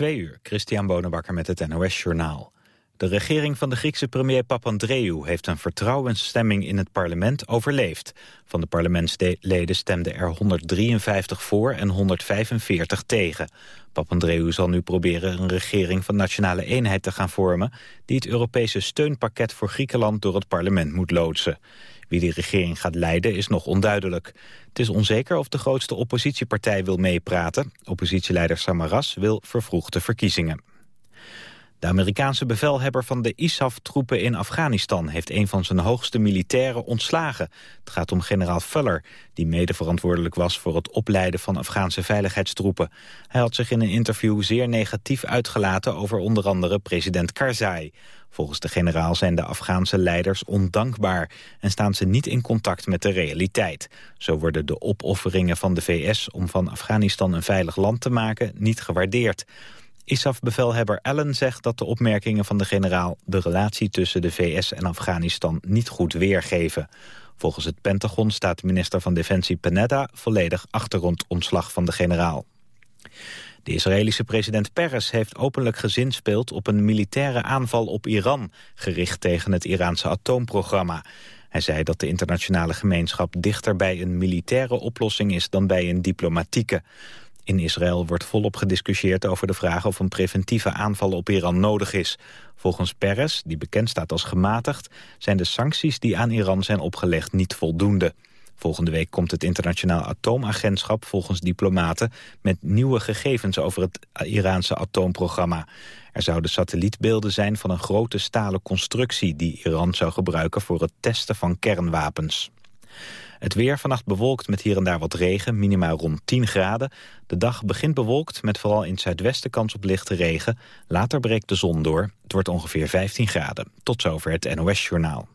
Twee uur, Christian Bonenbakker met het NOS Journaal. De regering van de Griekse premier Papandreou heeft een vertrouwensstemming in het parlement overleefd. Van de parlementsleden stemden er 153 voor en 145 tegen. Papandreou zal nu proberen een regering van nationale eenheid te gaan vormen... die het Europese steunpakket voor Griekenland door het parlement moet loodsen. Wie die regering gaat leiden is nog onduidelijk. Het is onzeker of de grootste oppositiepartij wil meepraten. Oppositieleider Samaras wil vervroegde verkiezingen. De Amerikaanse bevelhebber van de ISAF-troepen in Afghanistan... heeft een van zijn hoogste militairen ontslagen. Het gaat om generaal Fuller, die mede verantwoordelijk was... voor het opleiden van Afghaanse veiligheidstroepen. Hij had zich in een interview zeer negatief uitgelaten... over onder andere president Karzai. Volgens de generaal zijn de Afghaanse leiders ondankbaar... en staan ze niet in contact met de realiteit. Zo worden de opofferingen van de VS om van Afghanistan een veilig land te maken... niet gewaardeerd. ISAF-bevelhebber Allen zegt dat de opmerkingen van de generaal... de relatie tussen de VS en Afghanistan niet goed weergeven. Volgens het Pentagon staat minister van Defensie Panetta... volledig achter het ontslag van de generaal. De Israëlische president Peres heeft openlijk gezinspeeld op een militaire aanval op Iran, gericht tegen het Iraanse atoomprogramma. Hij zei dat de internationale gemeenschap dichter bij een militaire oplossing is dan bij een diplomatieke. In Israël wordt volop gediscussieerd over de vraag of een preventieve aanval op Iran nodig is. Volgens Peres, die bekend staat als gematigd, zijn de sancties die aan Iran zijn opgelegd niet voldoende. Volgende week komt het internationaal atoomagentschap volgens diplomaten met nieuwe gegevens over het Iraanse atoomprogramma. Er zouden satellietbeelden zijn van een grote stalen constructie die Iran zou gebruiken voor het testen van kernwapens. Het weer vannacht bewolkt met hier en daar wat regen, minimaal rond 10 graden. De dag begint bewolkt met vooral in het zuidwesten kans op lichte regen. Later breekt de zon door. Het wordt ongeveer 15 graden. Tot zover het NOS Journaal.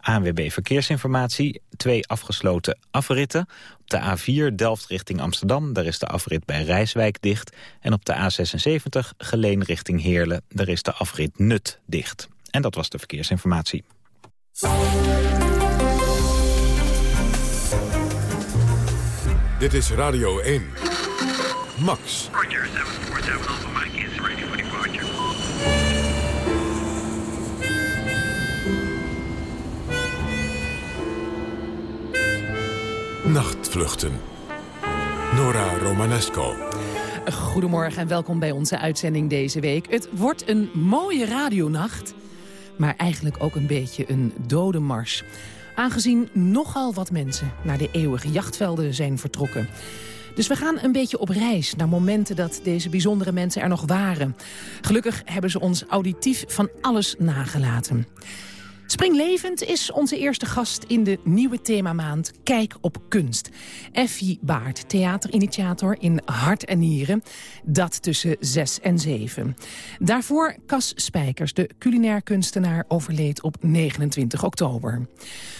ANWB Verkeersinformatie, twee afgesloten afritten. Op de A4 Delft richting Amsterdam, daar is de afrit bij Rijswijk dicht. En op de A76 Geleen richting Heerlen, daar is de afrit Nut dicht. En dat was de verkeersinformatie. Dit is Radio 1. Max. Roger, 747 Alpha Mike is ready for departure. Nachtvluchten. Nora Romanesco. Goedemorgen en welkom bij onze uitzending deze week. Het wordt een mooie radionacht, maar eigenlijk ook een beetje een dode mars. Aangezien nogal wat mensen naar de eeuwige jachtvelden zijn vertrokken. Dus we gaan een beetje op reis naar momenten dat deze bijzondere mensen er nog waren. Gelukkig hebben ze ons auditief van alles nagelaten. Springlevend is onze eerste gast in de nieuwe themamaand Kijk op kunst. Effie Baart, theaterinitiator in Hart en Nieren. Dat tussen 6 en 7. Daarvoor Cas Spijkers, de culinair kunstenaar, overleed op 29 oktober.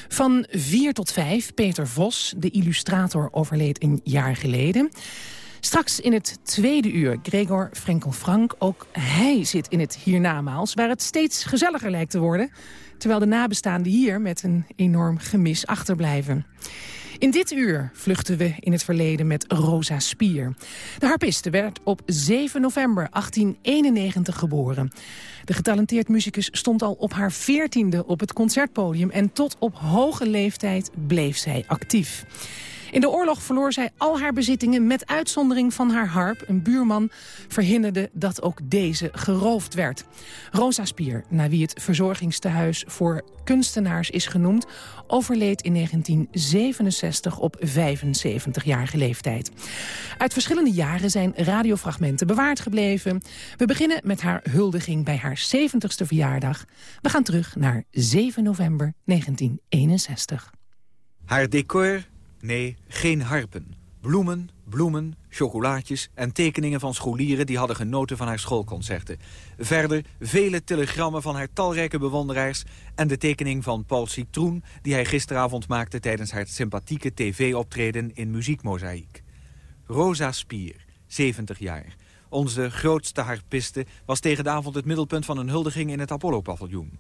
Van 4 tot 5 Peter Vos, de illustrator, overleed een jaar geleden. Straks in het tweede uur Gregor Frenkel-Frank. Ook hij zit in het hiernamaals, waar het steeds gezelliger lijkt te worden terwijl de nabestaanden hier met een enorm gemis achterblijven. In dit uur vluchten we in het verleden met Rosa Spier. De harpiste werd op 7 november 1891 geboren. De getalenteerd muzikus stond al op haar veertiende op het concertpodium... en tot op hoge leeftijd bleef zij actief. In de oorlog verloor zij al haar bezittingen met uitzondering van haar harp. Een buurman verhinderde dat ook deze geroofd werd. Rosa Spier, naar wie het verzorgingstehuis voor kunstenaars is genoemd... overleed in 1967 op 75-jarige leeftijd. Uit verschillende jaren zijn radiofragmenten bewaard gebleven. We beginnen met haar huldiging bij haar 70ste verjaardag. We gaan terug naar 7 november 1961. Haar decor Nee, geen harpen. Bloemen, bloemen, chocolaatjes en tekeningen van scholieren... die hadden genoten van haar schoolconcerten. Verder vele telegrammen van haar talrijke bewonderaars... en de tekening van Paul Citroen... die hij gisteravond maakte tijdens haar sympathieke tv-optreden in Muziekmozaïek. Rosa Spier, 70 jaar. Onze grootste harpiste was tegen de avond het middelpunt van een huldiging in het Apollo-paviljoen.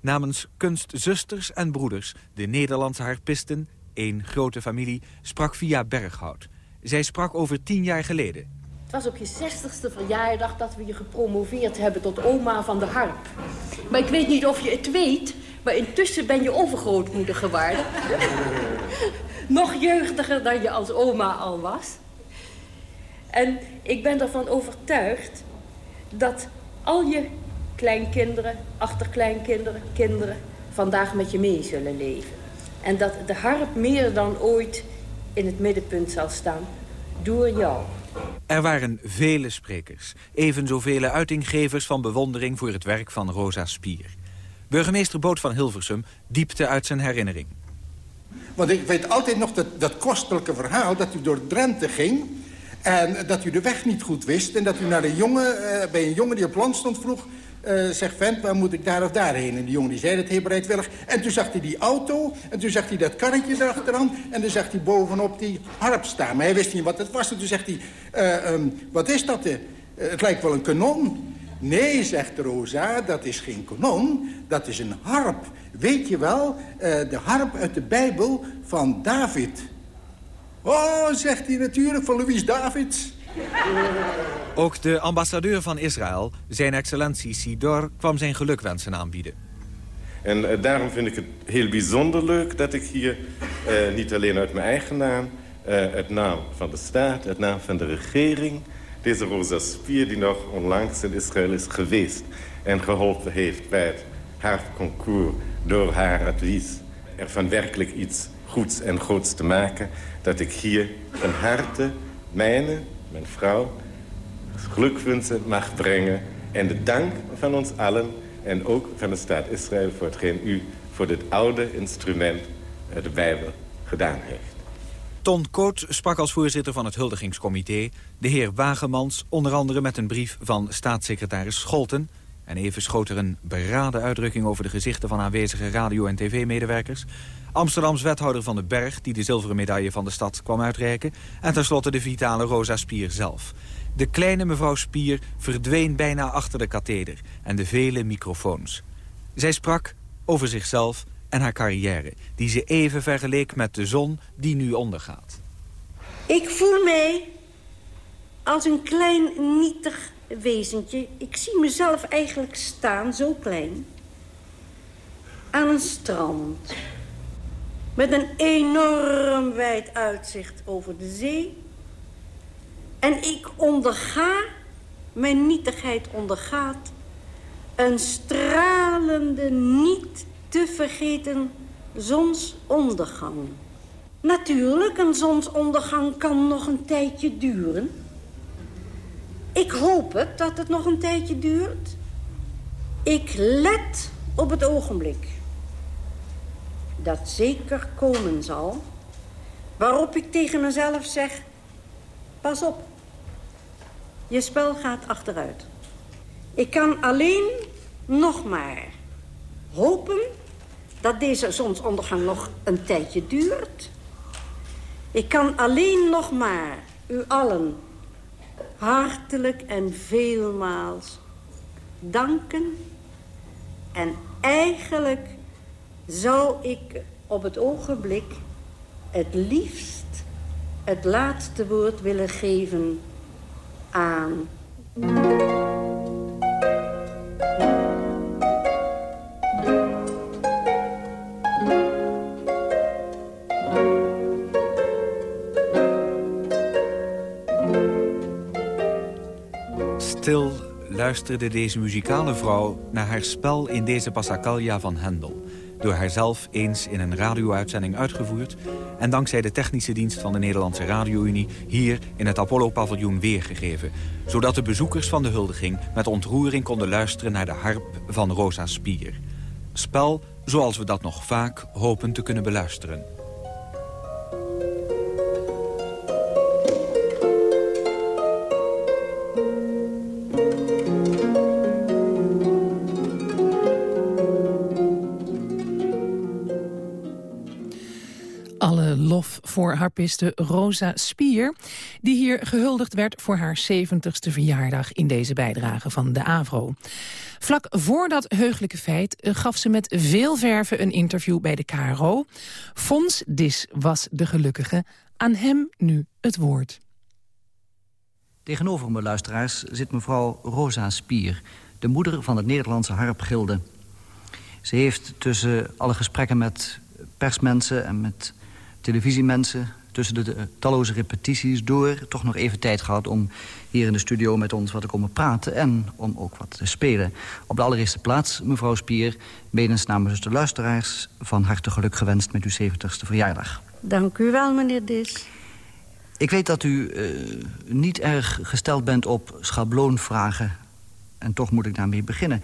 Namens kunstzusters en broeders, de Nederlandse harpisten een grote familie, sprak via Berghout. Zij sprak over tien jaar geleden. Het was op je zestigste verjaardag dat we je gepromoveerd hebben tot oma van de harp. Maar ik weet niet of je het weet, maar intussen ben je overgrootmoeder geworden. Nog jeugdiger dan je als oma al was. En ik ben ervan overtuigd dat al je kleinkinderen, achterkleinkinderen, kinderen... vandaag met je mee zullen leven. En dat de harp meer dan ooit in het middenpunt zal staan. Door jou. Er waren vele sprekers, evenzo vele uitinggevers van bewondering voor het werk van Rosa Spier. Burgemeester Boot van Hilversum diepte uit zijn herinnering. Want ik weet altijd nog dat, dat kostelijke verhaal dat u door Drenthe ging... en dat u de weg niet goed wist... en dat u naar een jongen, uh, bij een jongen die op land stond vroeg... Uh, zegt, vent, waar moet ik daar of daarheen? En die jongen die zei dat heel bereidwillig. En toen zag hij die auto, en toen zag hij dat karretje erachteraan... en dan zag hij bovenop die harp staan. Maar hij wist niet wat het was. En toen zegt hij, uh, um, wat is dat? Uh, het lijkt wel een kanon. Nee, zegt Rosa, dat is geen kanon, dat is een harp. Weet je wel, de harp uit de Bijbel van David. Oh, zegt hij natuurlijk, van Louis Davids. Ook de ambassadeur van Israël, zijn excellentie Sidor, kwam zijn gelukwensen aanbieden. En uh, daarom vind ik het heel bijzonder leuk dat ik hier uh, niet alleen uit mijn eigen naam... Uh, het naam van de staat, het naam van de regering... deze Rosa Spier die nog onlangs in Israël is geweest... en geholpen heeft bij het harpconcours door haar advies... er van werkelijk iets goeds en groots te maken... dat ik hier van harte mijne mijn vrouw, gelukwensen mag brengen... en de dank van ons allen en ook van de staat Israël... voor hetgeen u voor dit oude instrument, de Bijbel, gedaan heeft. Ton Koot sprak als voorzitter van het huldigingscomité. De heer Wagemans, onder andere met een brief van staatssecretaris Scholten... en even schoot er een beraden uitdrukking over de gezichten van aanwezige radio- en tv-medewerkers... Amsterdams wethouder van de Berg, die de zilveren medaille van de stad kwam uitreiken. En tenslotte de vitale Rosa Spier zelf. De kleine mevrouw Spier verdween bijna achter de katheder en de vele microfoons. Zij sprak over zichzelf en haar carrière, die ze even vergeleek met de zon die nu ondergaat. Ik voel mij als een klein nietig wezentje. Ik zie mezelf eigenlijk staan, zo klein, aan een strand met een enorm wijd uitzicht over de zee. En ik onderga, mijn nietigheid ondergaat... een stralende, niet te vergeten zonsondergang. Natuurlijk, een zonsondergang kan nog een tijdje duren. Ik hoop het, dat het nog een tijdje duurt. Ik let op het ogenblik dat zeker komen zal... waarop ik tegen mezelf zeg... pas op, je spel gaat achteruit. Ik kan alleen nog maar hopen dat deze zonsondergang nog een tijdje duurt. Ik kan alleen nog maar u allen hartelijk en veelmaals danken... en eigenlijk zou ik op het ogenblik het liefst het laatste woord willen geven aan... Stil luisterde deze muzikale vrouw naar haar spel in deze Passacaglia van Hendel door haarzelf eens in een radio-uitzending uitgevoerd... en dankzij de technische dienst van de Nederlandse Radio-Unie... hier in het Apollo-paviljoen weergegeven... zodat de bezoekers van de huldiging met ontroering konden luisteren... naar de harp van Rosa Spier. Spel zoals we dat nog vaak hopen te kunnen beluisteren. Voor harpiste Rosa Spier... die hier gehuldigd werd voor haar 70ste verjaardag in deze bijdrage van de AVRO. Vlak voor dat heugelijke feit eh, gaf ze met veel verven een interview bij de KRO. Fons Dis was de gelukkige. Aan hem nu het woord. Tegenover me, luisteraars, zit mevrouw Rosa Spier... de moeder van het Nederlandse harpgilde. Ze heeft tussen alle gesprekken met persmensen en met televisiemensen... tussen de, de talloze repetities door toch nog even tijd gehad... om hier in de studio met ons wat te komen praten en om ook wat te spelen. Op de allereerste plaats, mevrouw Spier, benens namens de luisteraars... van harte geluk gewenst met uw 70ste verjaardag. Dank u wel, meneer Dis. Ik weet dat u eh, niet erg gesteld bent op schabloonvragen. En toch moet ik daarmee beginnen.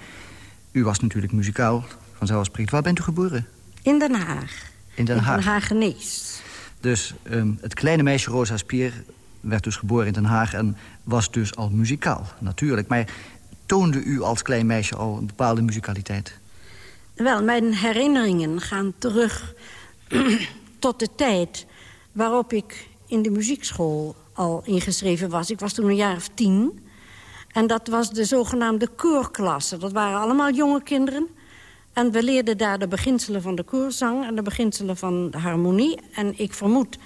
U was natuurlijk muzikaal, vanzelfsprekend. Waar bent u geboren? In Den Haag. In Den Haag. In Den Haagenees. Dus ehm, het kleine meisje Rosa Spier werd dus geboren in Den Haag... en was dus al muzikaal, natuurlijk. Maar toonde u als klein meisje al een bepaalde muzikaliteit? Wel, mijn herinneringen gaan terug tot de tijd waarop ik in de muziekschool al ingeschreven was. Ik was toen een jaar of tien. En dat was de zogenaamde koorklasse. Dat waren allemaal jonge kinderen. En we leerden daar de beginselen van de koorzang... en de beginselen van de harmonie. En ik vermoed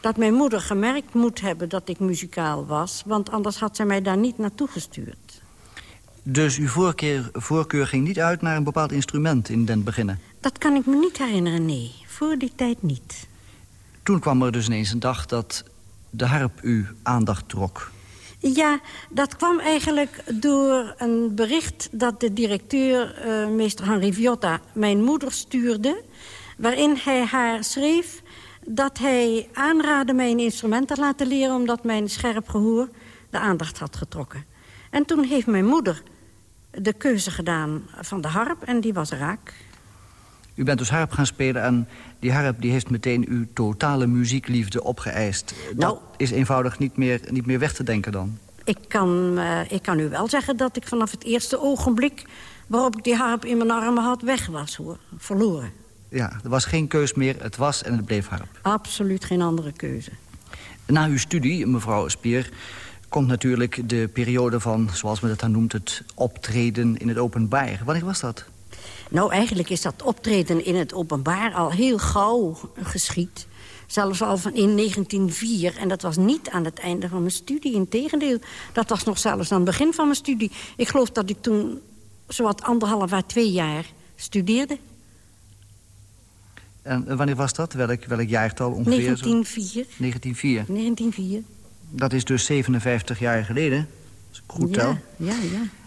dat mijn moeder gemerkt moet hebben dat ik muzikaal was. Want anders had zij mij daar niet naartoe gestuurd. Dus uw voorkeur, voorkeur ging niet uit naar een bepaald instrument in den beginnen? Dat kan ik me niet herinneren, nee. Voor die tijd niet. Toen kwam er dus ineens een dag dat de harp uw aandacht trok. Ja, dat kwam eigenlijk door een bericht dat de directeur, uh, meester Henri Viotta, mijn moeder stuurde. Waarin hij haar schreef dat hij aanraadde mij een instrument te laten leren... omdat mijn scherp gehoor de aandacht had getrokken. En toen heeft mijn moeder de keuze gedaan van de harp en die was raak. U bent dus harp gaan spelen en die harp die heeft meteen uw totale muziekliefde opgeëist. Nou, dat is eenvoudig niet meer, niet meer weg te denken dan. Ik kan, uh, ik kan u wel zeggen dat ik vanaf het eerste ogenblik... waarop ik die harp in mijn armen had, weg was, hoor. Verloren. Ja, er was geen keus meer, het was en het bleef harp. Absoluut geen andere keuze. Na uw studie, mevrouw Spier, komt natuurlijk de periode van, zoals men het dan noemt... het optreden in het openbaar. Wanneer was dat? Nou, eigenlijk is dat optreden in het openbaar al heel gauw geschied. Zelfs al van in 1904. En dat was niet aan het einde van mijn studie. Integendeel, dat was nog zelfs aan het begin van mijn studie. Ik geloof dat ik toen zowat anderhalf à twee jaar studeerde. En wanneer was dat? Welk, welk jaartal ongeveer? 1904. 1904. 1904. Dat is dus 57 jaar geleden. Dat is goed tel. Ja, ja.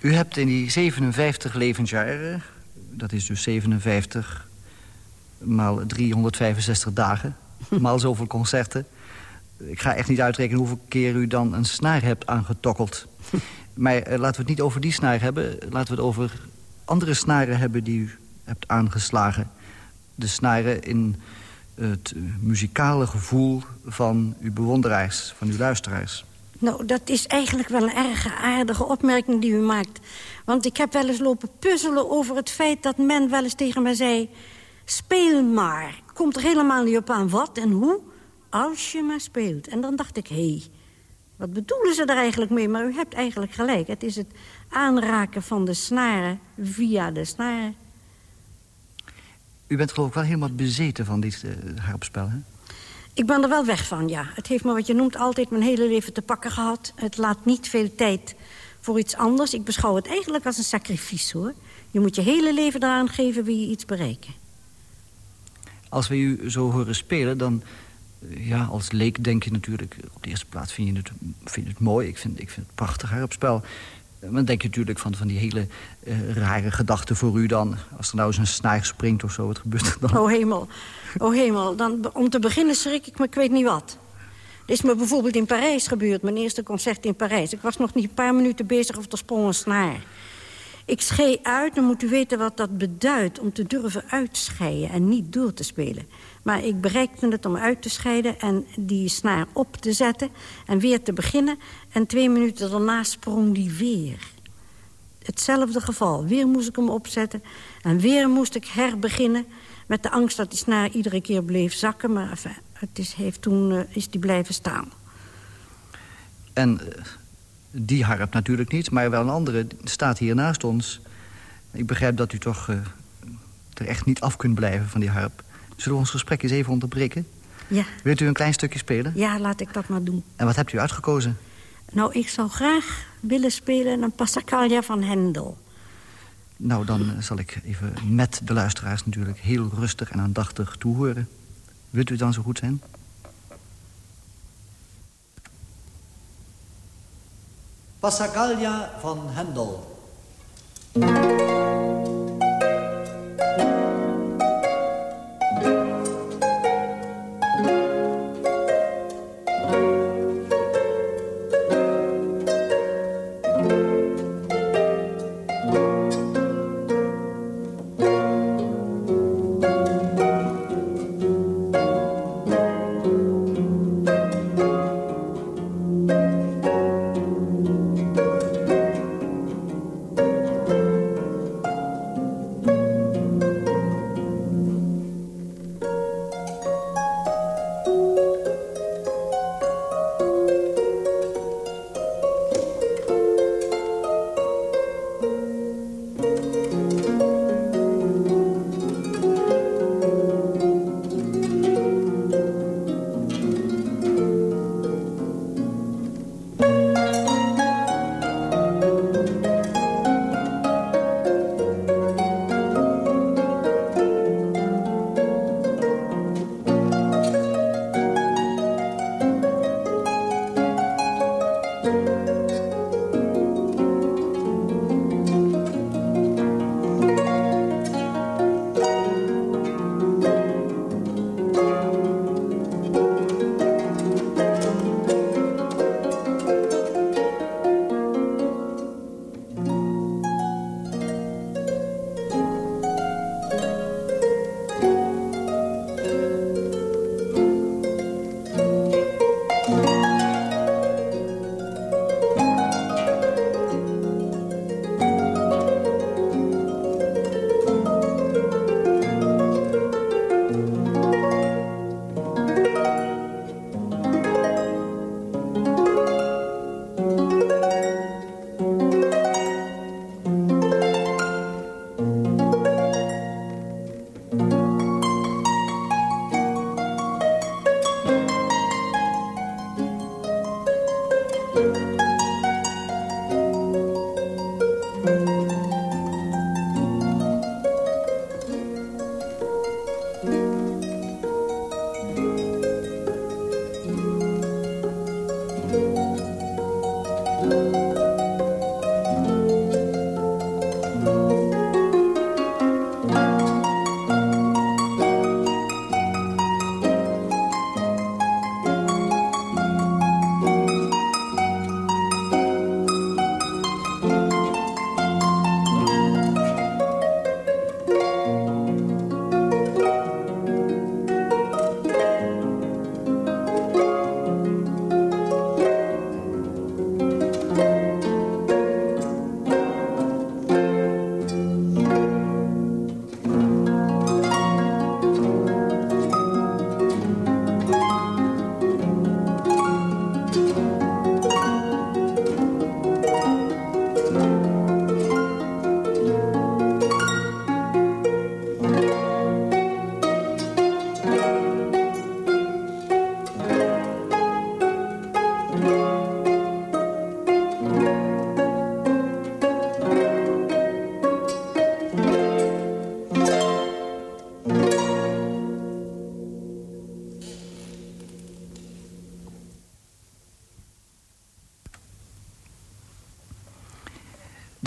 U hebt in die 57 levensjaren, dat is dus 57 maal 365 dagen, maal zoveel concerten. Ik ga echt niet uitrekenen hoeveel keer u dan een snaar hebt aangetokkeld. Maar eh, laten we het niet over die snaar hebben. Laten we het over andere snaren hebben die u hebt aangeslagen. De snaren in het muzikale gevoel van uw bewonderaars, van uw luisteraars. Nou, dat is eigenlijk wel een erg aardige opmerking die u maakt. Want ik heb wel eens lopen puzzelen over het feit dat men wel eens tegen mij zei... speel maar. Komt er helemaal niet op aan wat en hoe, als je maar speelt. En dan dacht ik, hé, hey, wat bedoelen ze er eigenlijk mee? Maar u hebt eigenlijk gelijk. Het is het aanraken van de snaren via de snaren. U bent geloof ik wel helemaal bezeten van dit uh, harpspel, hè? Ik ben er wel weg van, ja. Het heeft me wat je noemt altijd mijn hele leven te pakken gehad. Het laat niet veel tijd voor iets anders. Ik beschouw het eigenlijk als een sacrifice, hoor. Je moet je hele leven eraan geven, wil je iets bereiken. Als we u zo horen spelen, dan... Ja, als leek denk je natuurlijk... Op de eerste plaats vind je het, vind het mooi. Ik vind, ik vind het prachtig harpspel. Maar dan denk je natuurlijk van, van die hele uh, rare gedachten voor u dan. Als er nou eens een snaar springt of zo, wat gebeurt er dan? Oh hemel, oh hemel. Dan, om te beginnen schrik ik me, ik weet niet wat. Het is me bijvoorbeeld in Parijs gebeurd, mijn eerste concert in Parijs. Ik was nog niet een paar minuten bezig of er sprong een snaar. Ik schee uit, dan moet u weten wat dat beduidt... om te durven uitscheiden en niet door te spelen. Maar ik bereikte het om uit te scheiden en die snaar op te zetten... en weer te beginnen. En twee minuten daarna sprong die weer. Hetzelfde geval. Weer moest ik hem opzetten. En weer moest ik herbeginnen. Met de angst dat die snaar iedere keer bleef zakken. Maar het is, heeft toen uh, is die blijven staan. En uh, die harp natuurlijk niet, maar wel een andere staat hier naast ons. Ik begrijp dat u toch uh, er echt niet af kunt blijven van die harp. Zullen we ons gesprek eens even onderbreken? Ja. Wilt u een klein stukje spelen? Ja, laat ik dat maar doen. En wat hebt u uitgekozen? Nou, ik zou graag willen spelen een Passacaglia van Hendel. Nou, dan eh, zal ik even met de luisteraars natuurlijk heel rustig en aandachtig toehoren. Wilt u dan zo goed zijn? Passacaglia van Hendel.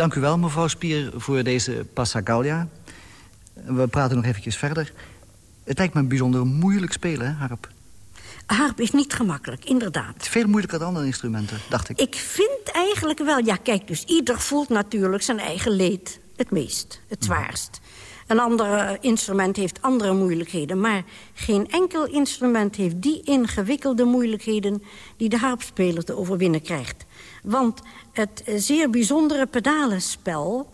Dank u wel, mevrouw Spier, voor deze Passacaglia. We praten nog eventjes verder. Het lijkt me een bijzonder moeilijk spelen, hè, harp? Harp is niet gemakkelijk, inderdaad. Het is veel moeilijker dan andere instrumenten, dacht ik. Ik vind eigenlijk wel... Ja, kijk, dus ieder voelt natuurlijk zijn eigen leed het meest, het zwaarst. Een ander instrument heeft andere moeilijkheden... maar geen enkel instrument heeft die ingewikkelde moeilijkheden... die de harpspeler te overwinnen krijgt. Want het zeer bijzondere pedalenspel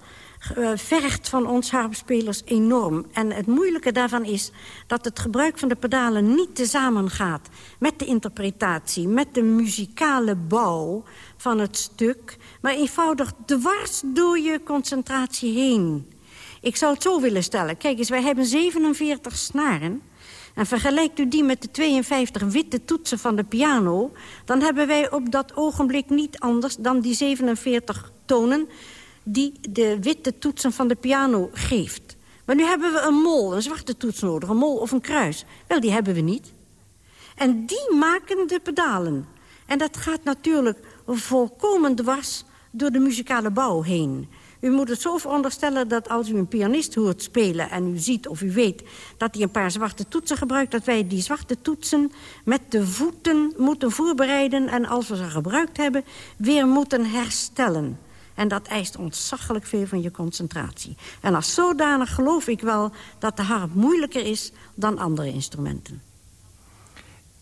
uh, vergt van ons harpspelers enorm. En het moeilijke daarvan is dat het gebruik van de pedalen niet tezamen gaat... met de interpretatie, met de muzikale bouw van het stuk... maar eenvoudig dwars door je concentratie heen. Ik zou het zo willen stellen. Kijk eens, wij hebben 47 snaren En vergelijkt u die met de 52 witte toetsen van de piano... dan hebben wij op dat ogenblik niet anders dan die 47 tonen... die de witte toetsen van de piano geeft. Maar nu hebben we een mol, een zwarte toets nodig, een mol of een kruis. Wel, die hebben we niet. En die maken de pedalen. En dat gaat natuurlijk volkomen dwars door de muzikale bouw heen. U moet het zo veronderstellen dat als u een pianist hoort spelen... en u ziet of u weet dat hij een paar zwarte toetsen gebruikt... dat wij die zwarte toetsen met de voeten moeten voorbereiden... en als we ze gebruikt hebben, weer moeten herstellen. En dat eist ontzaglijk veel van je concentratie. En als zodanig geloof ik wel dat de harp moeilijker is dan andere instrumenten.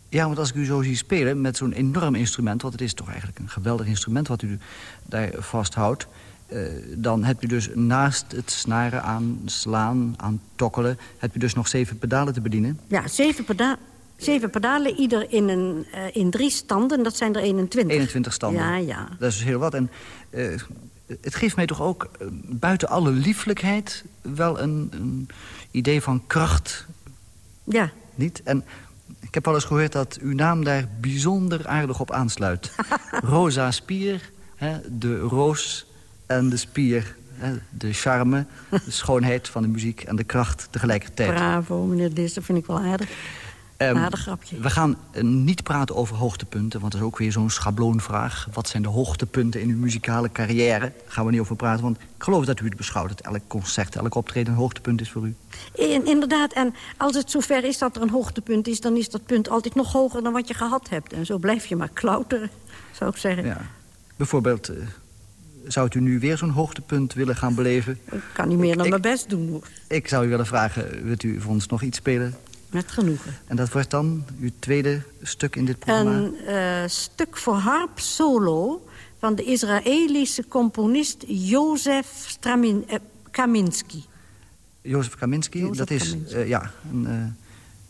Ja, want als ik u zo zie spelen met zo'n enorm instrument... want het is toch eigenlijk een geweldig instrument wat u daar vasthoudt... Uh, dan heb je dus naast het snaren aan slaan, aan tokkelen... heb je dus nog zeven pedalen te bedienen? Ja, zeven, peda zeven pedalen, ieder in, een, uh, in drie standen. Dat zijn er 21. 21 standen. Ja, ja. Dat is dus heel wat. En uh, het geeft mij toch ook, buiten alle lieflijkheid... wel een, een idee van kracht. Ja. Niet? En ik heb wel eens gehoord dat uw naam daar bijzonder aardig op aansluit. Rosa Spier, hè, de roos en de spier. De charme, de schoonheid van de muziek en de kracht tegelijkertijd. Bravo, meneer Dis, dat vind ik wel aardig. Um, aardig grapje. We gaan uh, niet praten over hoogtepunten, want dat is ook weer zo'n schabloonvraag. Wat zijn de hoogtepunten in uw muzikale carrière? Daar gaan we niet over praten, want ik geloof dat u het beschouwt... dat elk concert, elk optreden een hoogtepunt is voor u. In, inderdaad, en als het zover is dat er een hoogtepunt is... dan is dat punt altijd nog hoger dan wat je gehad hebt. En zo blijf je maar klauteren, zou ik zeggen. Ja. Bijvoorbeeld... Uh, zou u nu weer zo'n hoogtepunt willen gaan beleven? Ik kan niet meer dan ik, mijn best doen, hoor. Ik zou u willen vragen, wilt u voor ons nog iets spelen? Met genoegen. En dat wordt dan uw tweede stuk in dit programma? Een uh, stuk voor harp solo van de Israëlische componist Jozef Stramin, uh, Kaminski. Jozef Kaminski, dat is uh, ja, een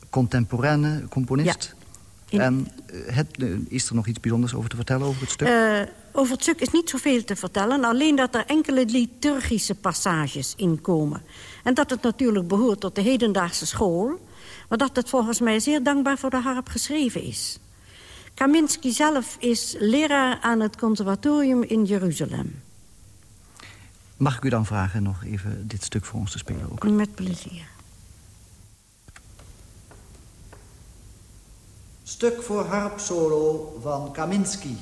contemporaine componist. Ja. In... En het, is er nog iets bijzonders over te vertellen over het stuk? Over het stuk is niet zoveel te vertellen. Alleen dat er enkele liturgische passages in komen. En dat het natuurlijk behoort tot de hedendaagse school... maar dat het volgens mij zeer dankbaar voor de harp geschreven is. Kaminski zelf is leraar aan het conservatorium in Jeruzalem. Mag ik u dan vragen nog even dit stuk voor ons te spelen? Ook? Met plezier. Stuk voor harp solo van Kaminski.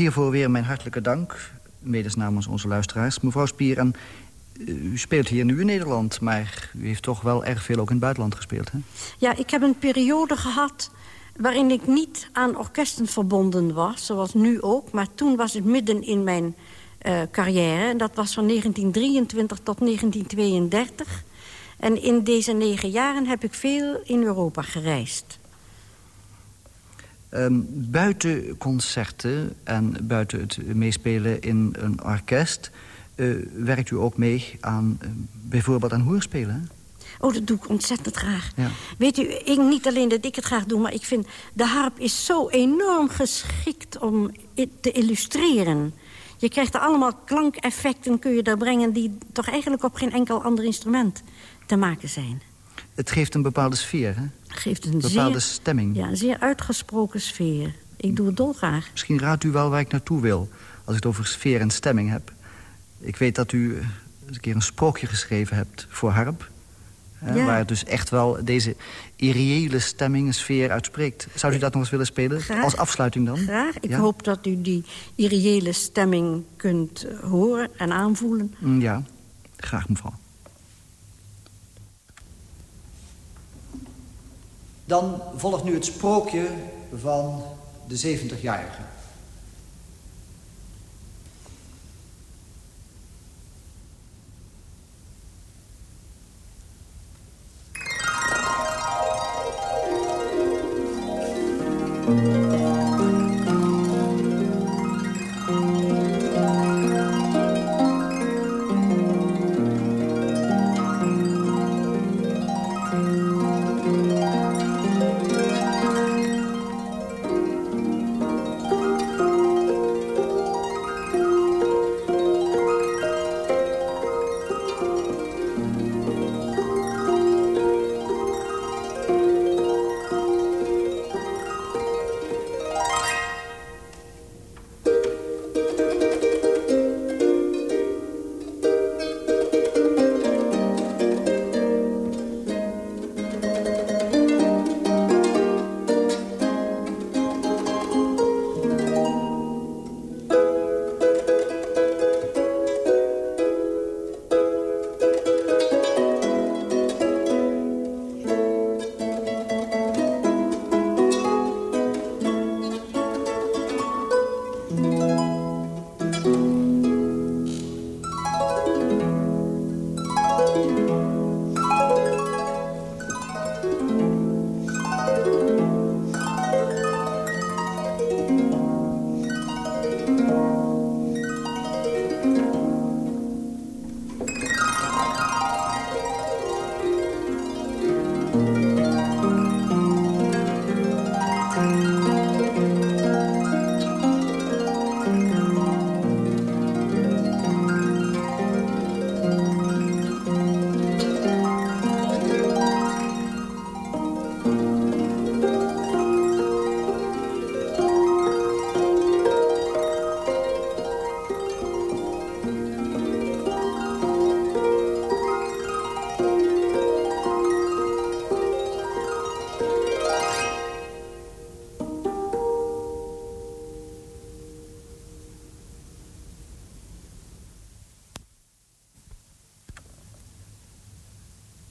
Hiervoor weer mijn hartelijke dank. Medes namens onze luisteraars. Mevrouw Spier, en u speelt hier nu in Nederland... maar u heeft toch wel erg veel ook in het buitenland gespeeld, hè? Ja, ik heb een periode gehad waarin ik niet aan orkesten verbonden was, zoals nu ook. Maar toen was het midden in mijn uh, carrière. En dat was van 1923 tot 1932. En in deze negen jaren heb ik veel in Europa gereisd. Um, buiten concerten en buiten het meespelen in een orkest... Uh, werkt u ook mee aan uh, bijvoorbeeld aan hoorspelen? Oh, dat doe ik ontzettend graag. Ja. Weet u, ik, niet alleen dat ik het graag doe... maar ik vind de harp is zo enorm geschikt om te illustreren. Je krijgt er allemaal klankeffecten kun je daar brengen... die toch eigenlijk op geen enkel ander instrument te maken zijn. Het geeft een bepaalde sfeer, hè? Geeft een bepaalde zeer, stemming. Ja, een zeer uitgesproken sfeer. Ik doe het dolgraag. Misschien raadt u wel waar ik naartoe wil... als ik het over sfeer en stemming heb. Ik weet dat u eens een keer een sprookje geschreven hebt voor harp. Ja. Waar dus echt wel deze irreële stemming, sfeer uitspreekt. Zou u dat nog eens willen spelen? Graag. Als afsluiting dan? Graag. Ik hoop dat u die irreële stemming kunt horen en aanvoelen. Mm, ja, graag mevrouw. Dan volgt nu het sprookje van de 70-jarige.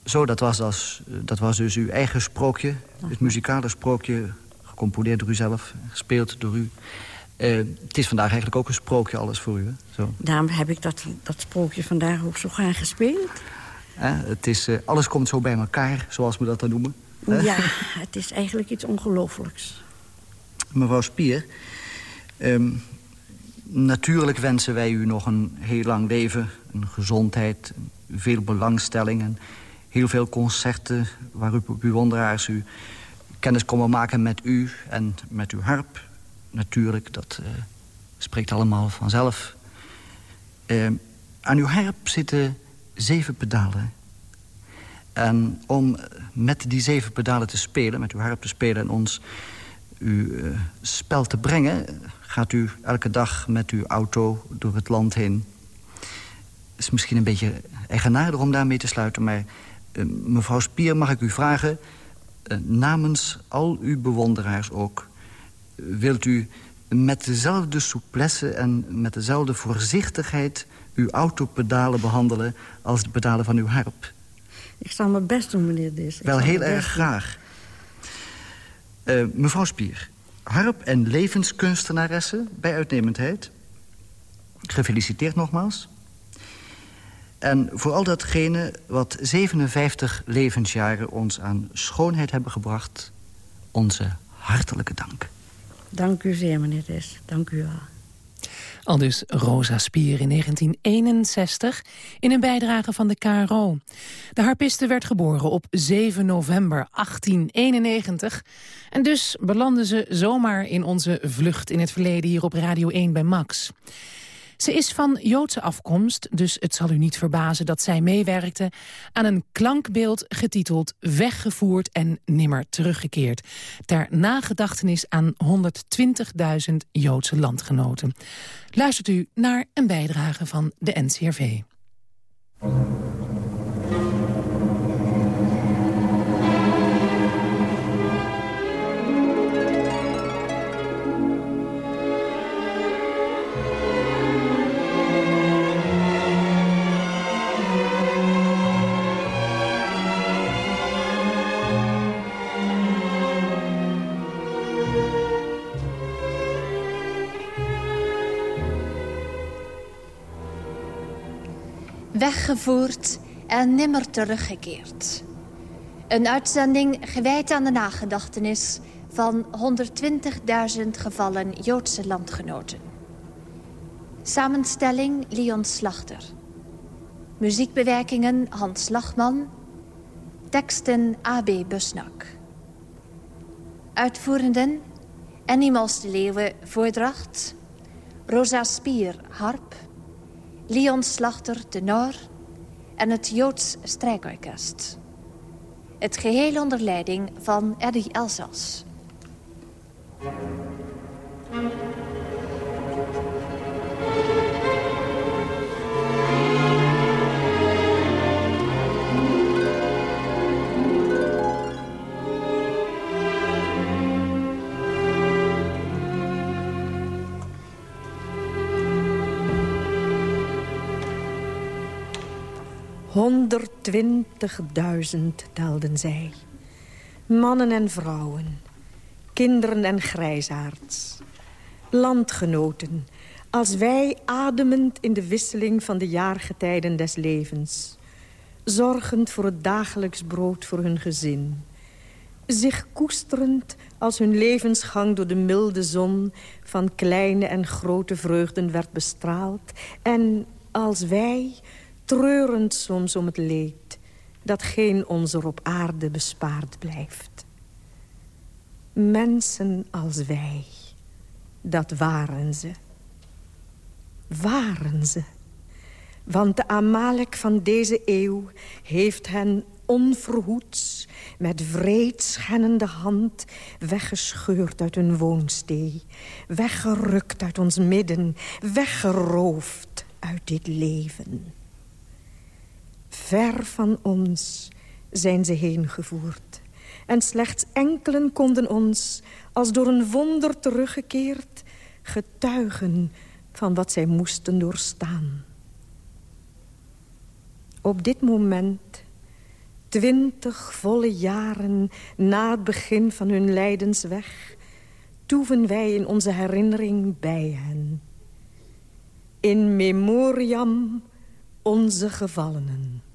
Zo, dat was, als, dat was dus uw eigen sprookje. Het muzikale sprookje, gecomponeerd door u zelf, gespeeld door u. Uh, het is vandaag eigenlijk ook een sprookje alles voor u, hè? Zo. Daarom heb ik dat, dat sprookje vandaag ook zo graag gespeeld. Uh, het is, uh, alles komt zo bij elkaar, zoals we dat dan noemen. Ja, het is eigenlijk iets ongelooflijks. Mevrouw Spier, um, natuurlijk wensen wij u nog een heel lang leven... een gezondheid, veel belangstelling... Heel veel concerten waar uw bewonderaars u kennis komen maken met u en met uw harp. Natuurlijk, dat uh, spreekt allemaal vanzelf. Uh, aan uw harp zitten zeven pedalen. En om met die zeven pedalen te spelen, met uw harp te spelen... en ons uw uh, spel te brengen... gaat u elke dag met uw auto door het land heen. Het is misschien een beetje eigenaardig om daarmee te sluiten... maar mevrouw Spier, mag ik u vragen... Uh, namens al uw bewonderaars ook... wilt u met dezelfde souplesse en met dezelfde voorzichtigheid... uw autopedalen behandelen als de pedalen van uw harp? Ik zal mijn best doen, meneer Dis. Wel heel erg doen. graag. Eh, mevrouw Spier, harp- en levenskunstenaresse bij uitnemendheid. Gefeliciteerd nogmaals. En voor al datgene wat 57 levensjaren ons aan schoonheid hebben gebracht... onze hartelijke dank. Dank u zeer, meneer Dis. Dank u wel. Al dus Rosa Spier in 1961 in een bijdrage van de KRO. De harpiste werd geboren op 7 november 1891. En dus belandde ze zomaar in onze vlucht in het verleden hier op Radio 1 bij Max. Ze is van Joodse afkomst, dus het zal u niet verbazen dat zij meewerkte aan een klankbeeld getiteld Weggevoerd en nimmer teruggekeerd. Ter nagedachtenis aan 120.000 Joodse landgenoten. Luistert u naar een bijdrage van de NCRV. Weggevoerd en nimmer teruggekeerd. Een uitzending gewijd aan de nagedachtenis van 120.000 gevallen Joodse landgenoten. Samenstelling Leon Slachter. Muziekbewerkingen Hans Lachman. Teksten A.B. Busnak. Uitvoerenden Annie Mals de Leeuwen voordracht. Rosa Spier harp. Leon Slachter, tenor en het Joods strijkorkest. Het geheel onder leiding van Eddie Elzas. 120.000 telden zij. Mannen en vrouwen, kinderen en grijsaards, landgenoten... als wij ademend in de wisseling van de jaargetijden des levens... zorgend voor het dagelijks brood voor hun gezin... zich koesterend als hun levensgang door de milde zon... van kleine en grote vreugden werd bestraald... en als wij treurend soms om het leed... dat geen onzer op aarde bespaard blijft. Mensen als wij, dat waren ze. Waren ze. Want de Amalek van deze eeuw heeft hen onverhoeds... met vreedschennende hand weggescheurd uit hun woonstee. Weggerukt uit ons midden, weggeroofd uit dit leven. Ver van ons zijn ze heengevoerd. En slechts enkelen konden ons, als door een wonder teruggekeerd... getuigen van wat zij moesten doorstaan. Op dit moment, twintig volle jaren na het begin van hun lijdensweg... toeven wij in onze herinnering bij hen. In memoriam onze gevallenen.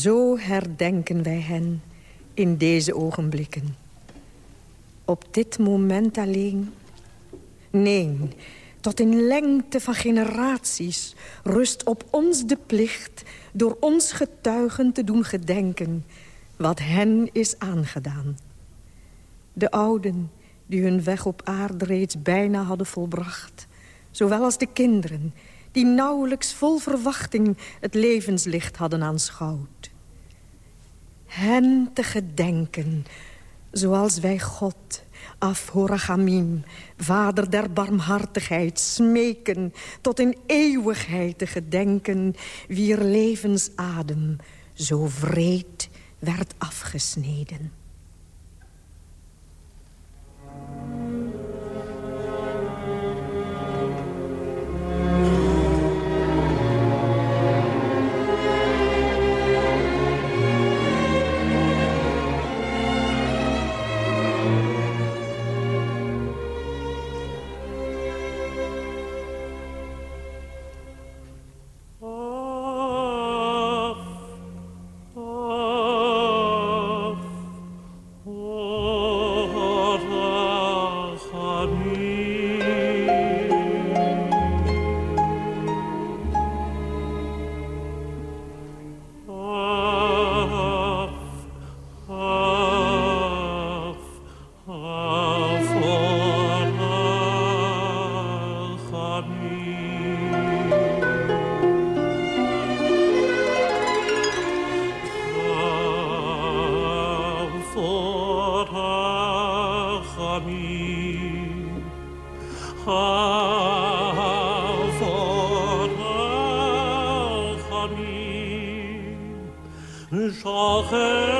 Zo herdenken wij hen in deze ogenblikken. Op dit moment alleen. Nee, tot in lengte van generaties rust op ons de plicht... door ons getuigen te doen gedenken wat hen is aangedaan. De ouden die hun weg op aarde reeds bijna hadden volbracht... zowel als de kinderen die nauwelijks vol verwachting het levenslicht hadden aanschouwd. Hen te gedenken, zoals wij God, Afhorachamim, vader der barmhartigheid, smeken tot in eeuwigheid te gedenken, wier levensadem zo vreed werd afgesneden. Genre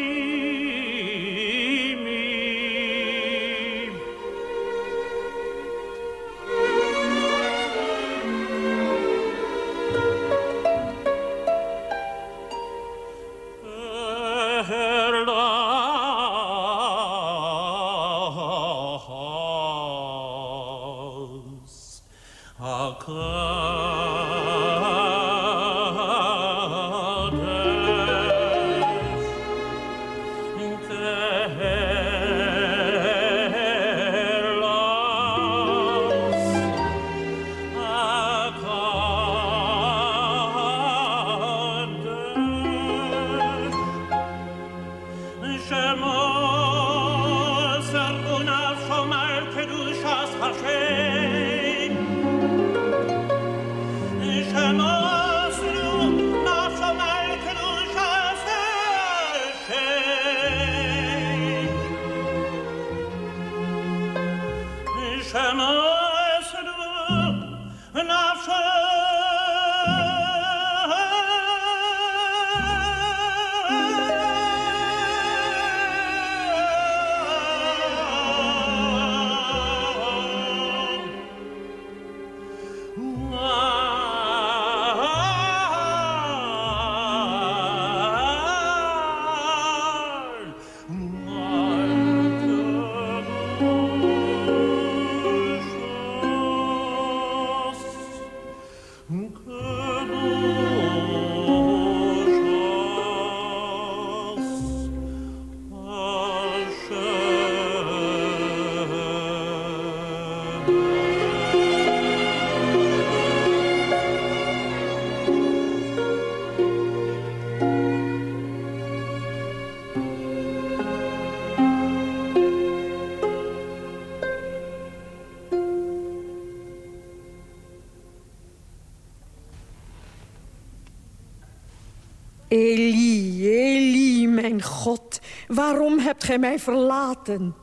waarom hebt gij mij verlaten?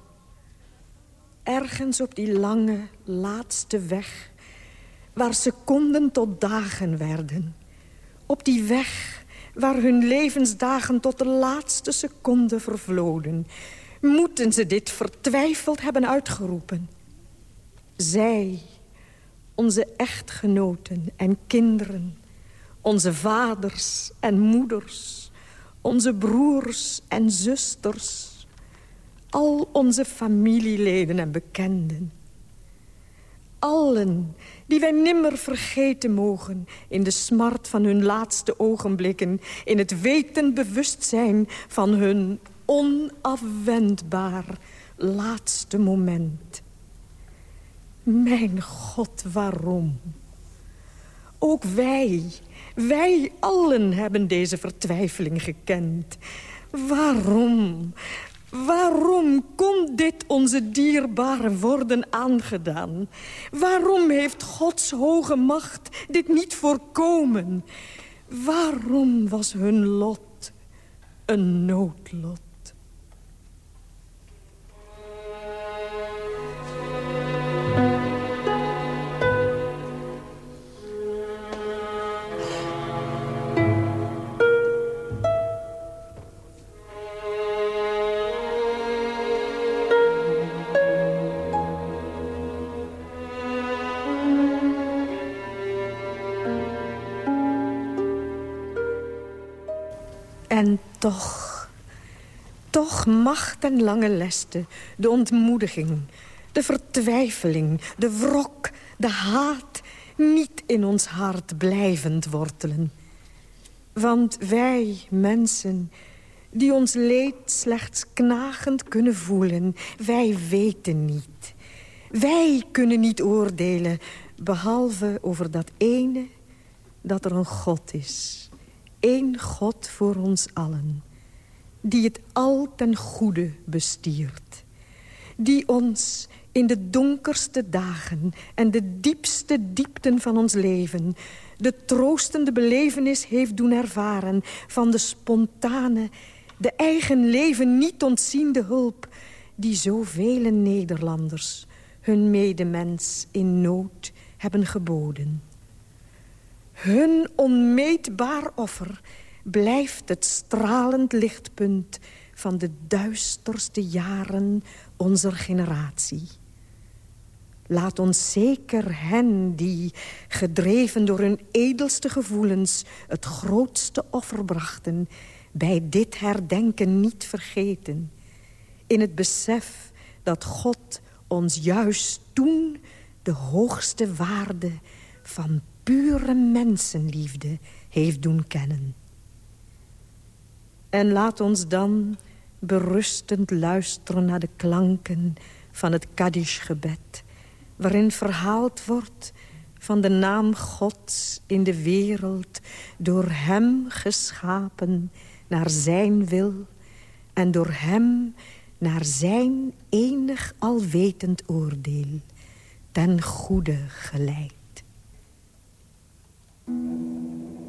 Ergens op die lange, laatste weg... waar seconden tot dagen werden. Op die weg waar hun levensdagen tot de laatste seconde vervloden... moeten ze dit vertwijfeld hebben uitgeroepen. Zij, onze echtgenoten en kinderen onze vaders en moeders, onze broers en zusters, al onze familieleden en bekenden. Allen die wij nimmer vergeten mogen in de smart van hun laatste ogenblikken, in het wetend bewustzijn van hun onafwendbaar laatste moment. Mijn God, waarom? Ook wij, wij allen hebben deze vertwijfeling gekend. Waarom? Waarom kon dit onze dierbare worden aangedaan? Waarom heeft Gods hoge macht dit niet voorkomen? Waarom was hun lot een noodlot? En toch, toch mag ten lange leste de ontmoediging, de vertwijfeling, de wrok, de haat niet in ons hart blijvend wortelen. Want wij, mensen, die ons leed slechts knagend kunnen voelen, wij weten niet. Wij kunnen niet oordelen, behalve over dat ene dat er een God is één God voor ons allen. Die het al ten goede bestiert. Die ons in de donkerste dagen en de diepste diepten van ons leven... de troostende belevenis heeft doen ervaren... van de spontane, de eigen leven niet ontziende hulp... die zoveel Nederlanders hun medemens in nood hebben geboden. Hun onmeetbaar offer blijft het stralend lichtpunt... van de duisterste jaren onze generatie. Laat ons zeker hen die, gedreven door hun edelste gevoelens... het grootste offer brachten, bij dit herdenken niet vergeten. In het besef dat God ons juist toen de hoogste waarde van pure mensenliefde heeft doen kennen. En laat ons dan berustend luisteren naar de klanken van het Kaddish-gebed... waarin verhaald wordt van de naam Gods in de wereld... door Hem geschapen naar Zijn wil... en door Hem naar Zijn enig alwetend oordeel... ten goede geleid. うん。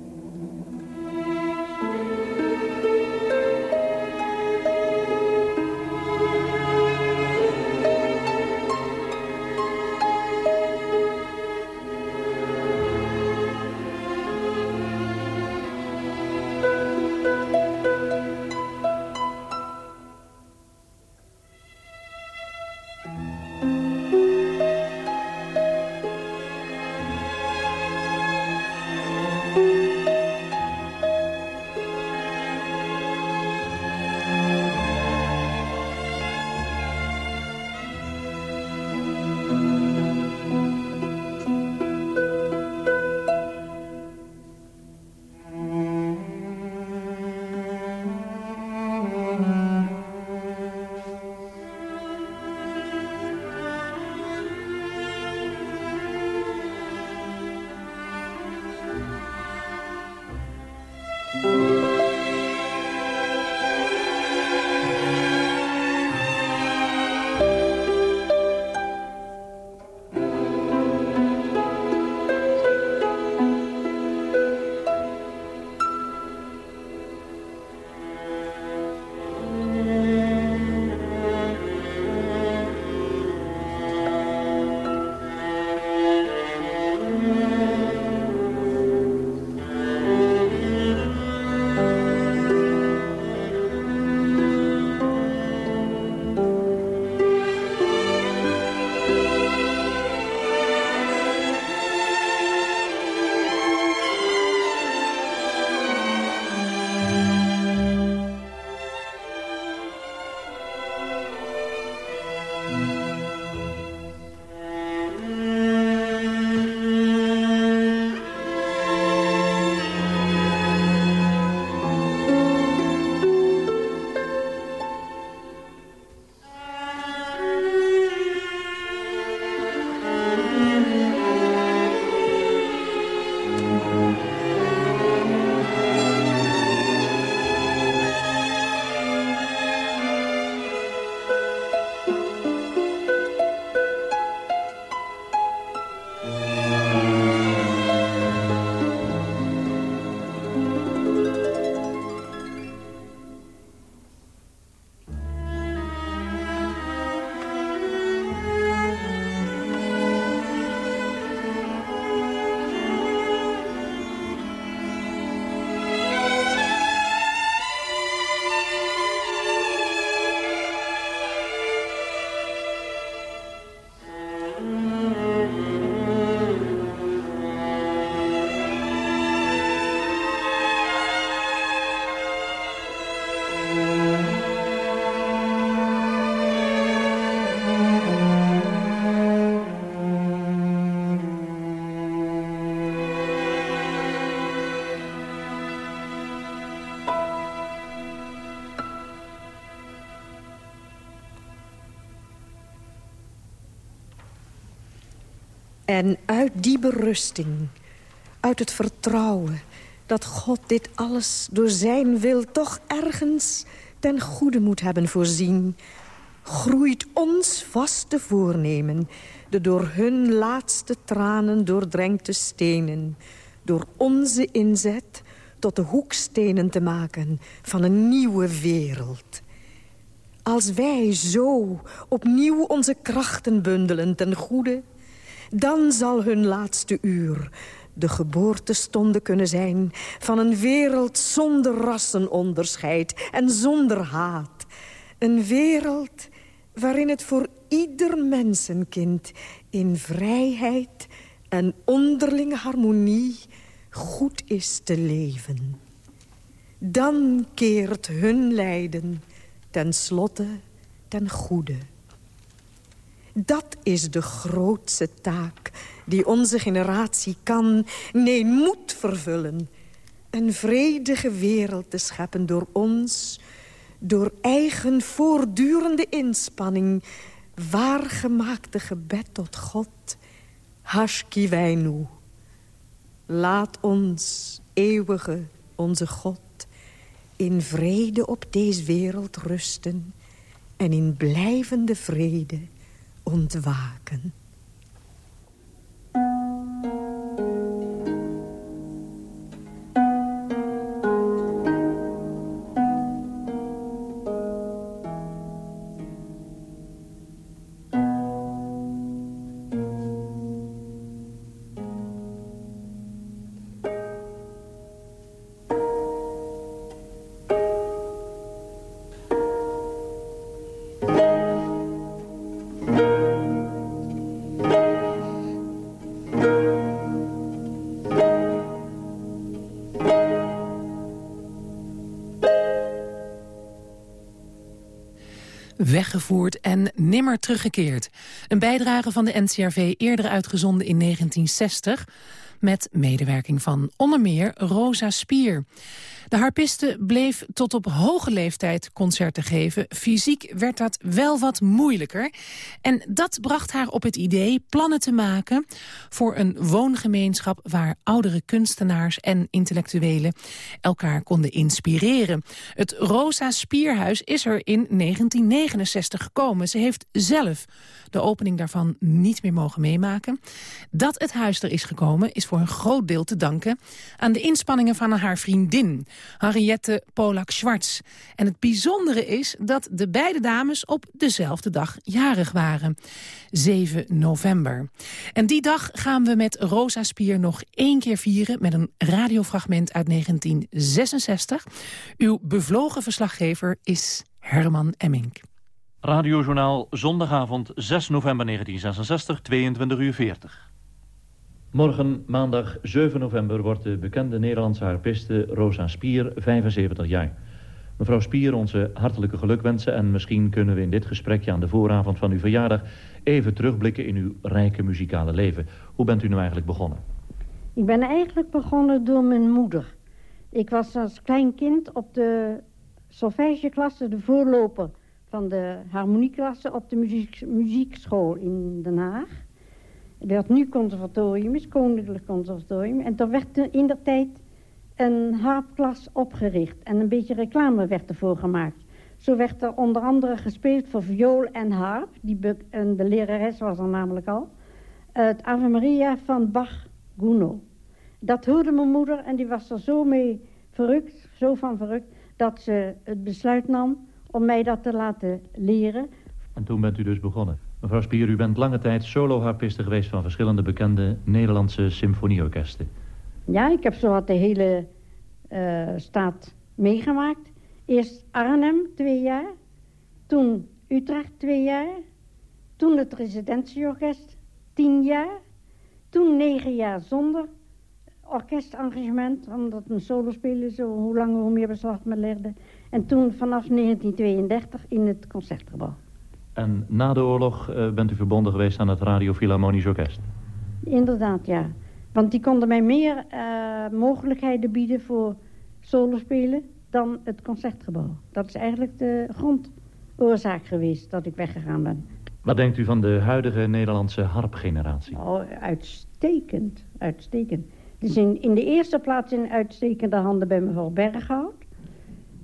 En uit die berusting, uit het vertrouwen... dat God dit alles door zijn wil toch ergens ten goede moet hebben voorzien... groeit ons vaste voornemen... de door hun laatste tranen doordrenkte stenen... door onze inzet tot de hoekstenen te maken van een nieuwe wereld... Als wij zo opnieuw onze krachten bundelen ten goede... Dan zal hun laatste uur de geboortestonde kunnen zijn... van een wereld zonder rassenonderscheid en zonder haat. Een wereld waarin het voor ieder mensenkind... in vrijheid en onderlinge harmonie goed is te leven. Dan keert hun lijden ten slotte ten goede. Dat is de grootste taak die onze generatie kan, nee, moet vervullen. Een vredige wereld te scheppen door ons, door eigen voortdurende inspanning, waargemaakte gebed tot God, Hashkiwainu. Laat ons, eeuwige, onze God, in vrede op deze wereld rusten en in blijvende vrede ontwaken. Weggevoerd en nimmer teruggekeerd. Een bijdrage van de NCRV eerder uitgezonden in 1960 met medewerking van onder meer Rosa Spier. De harpiste bleef tot op hoge leeftijd concerten geven. Fysiek werd dat wel wat moeilijker. En dat bracht haar op het idee plannen te maken... voor een woongemeenschap waar oudere kunstenaars en intellectuelen... elkaar konden inspireren. Het Rosa Spierhuis is er in 1969 gekomen. Ze heeft zelf de opening daarvan niet meer mogen meemaken. Dat het huis er is gekomen is voor een groot deel te danken... aan de inspanningen van haar vriendin, Henriette Polak-Schwartz. En het bijzondere is dat de beide dames op dezelfde dag jarig waren. 7 november. En die dag gaan we met Rosa Spier nog één keer vieren... met een radiofragment uit 1966. Uw bevlogen verslaggever is Herman Emmink. Radiojournaal zondagavond 6 november 1966, 22 uur 40. Morgen, maandag 7 november, wordt de bekende Nederlandse harpiste Rosa Spier 75 jaar. Mevrouw Spier, onze hartelijke gelukwensen en misschien kunnen we in dit gesprekje aan de vooravond van uw verjaardag even terugblikken in uw rijke muzikale leven. Hoe bent u nu eigenlijk begonnen? Ik ben eigenlijk begonnen door mijn moeder. Ik was als klein kind op de solfègeklasse, de voorloper van de harmonieklasse op de muziek, muziekschool in Den Haag. Dat nu conservatorium is, Koninklijk Conservatorium. En er werd in der tijd een harpklas opgericht. En een beetje reclame werd ervoor gemaakt. Zo werd er onder andere gespeeld voor viool en harp. Die en de lerares was er namelijk al. het Ave Maria van Bach Gounod. Dat hoorde mijn moeder en die was er zo mee verrukt, zo van verrukt... dat ze het besluit nam om mij dat te laten leren. En toen bent u dus begonnen. Mevrouw Spier, u bent lange tijd solo-harpiste geweest... van verschillende bekende Nederlandse symfonieorkesten. Ja, ik heb zo wat de hele uh, staat meegemaakt. Eerst Arnhem, twee jaar. Toen Utrecht, twee jaar. Toen het residentieorkest, tien jaar. Toen negen jaar zonder orkestengagement, omdat een solo spelen zo hoe langer hoe meer beslag me legde. En toen vanaf 1932 in het Concertgebouw. En na de oorlog uh, bent u verbonden geweest aan het Radio Philharmonisch Orkest? Inderdaad, ja. Want die konden mij meer uh, mogelijkheden bieden voor solo spelen dan het Concertgebouw. Dat is eigenlijk de grondoorzaak geweest dat ik weggegaan ben. Wat denkt u van de huidige Nederlandse harpgeneratie? Oh, uitstekend, uitstekend. Dus in, in de eerste plaats in uitstekende handen bij mevrouw Berghout.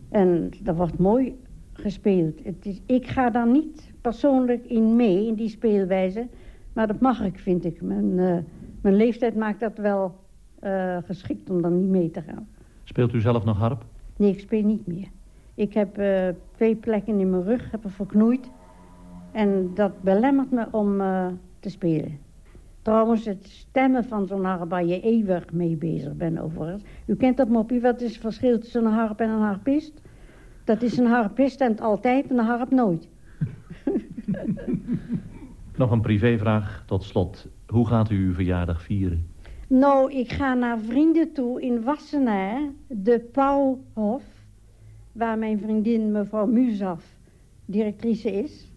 En dat wordt mooi gespeeld. Het is, ik ga daar niet persoonlijk in mee, in die speelwijze. Maar dat mag ik, vind ik. Mijn, uh, mijn leeftijd maakt dat wel uh, geschikt om dan niet mee te gaan. Speelt u zelf nog harp? Nee, ik speel niet meer. Ik heb uh, twee plekken in mijn rug, heb er verknoeid. En dat belemmert me om te spelen. Trouwens, het stemmen van zo'n harp waar je eeuwig mee bezig bent overigens. U kent dat moppie, wat is het verschil tussen een harp en een harpist? Dat is een harpist en het altijd en een harp nooit. Nog een privévraag tot slot. Hoe gaat u uw verjaardag vieren? Nou, ik ga naar vrienden toe in Wassenaar, de Pauwhof... waar mijn vriendin mevrouw Muzaf directrice is...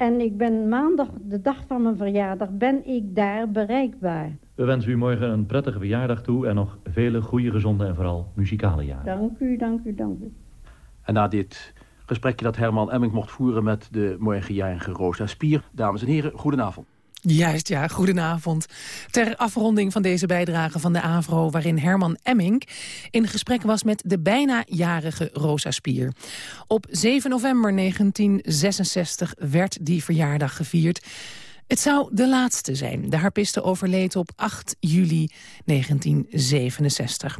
En ik ben maandag, de dag van mijn verjaardag, ben ik daar bereikbaar. We wensen u morgen een prettige verjaardag toe en nog vele goede, gezonde en vooral muzikale jaren. Dank u, dank u, dank u. En na dit gesprekje dat Herman Emmink mocht voeren met de morgenjarige Rosa Spier. Dames en heren, goedenavond. Juist, ja, goedenavond. Ter afronding van deze bijdrage van de AVRO... waarin Herman Emmink in gesprek was met de bijna jarige Rosa Spier. Op 7 november 1966 werd die verjaardag gevierd. Het zou de laatste zijn. De harpiste overleed op 8 juli 1967.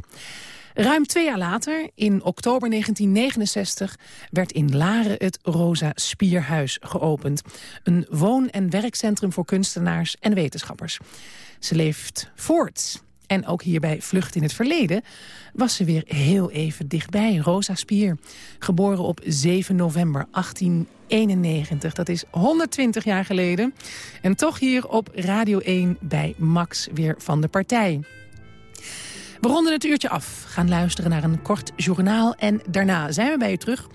Ruim twee jaar later, in oktober 1969, werd in Laren het Rosa Spierhuis geopend. Een woon- en werkcentrum voor kunstenaars en wetenschappers. Ze leeft voort. En ook hier bij Vlucht in het Verleden was ze weer heel even dichtbij. Rosa Spier, geboren op 7 november 1891. Dat is 120 jaar geleden. En toch hier op Radio 1 bij Max weer van de partij. We ronden het uurtje af, gaan luisteren naar een kort journaal... en daarna zijn we bij u terug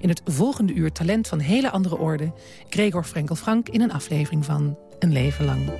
in het volgende uur talent van hele andere orde... Gregor Frenkel-Frank in een aflevering van Een Leven Lang.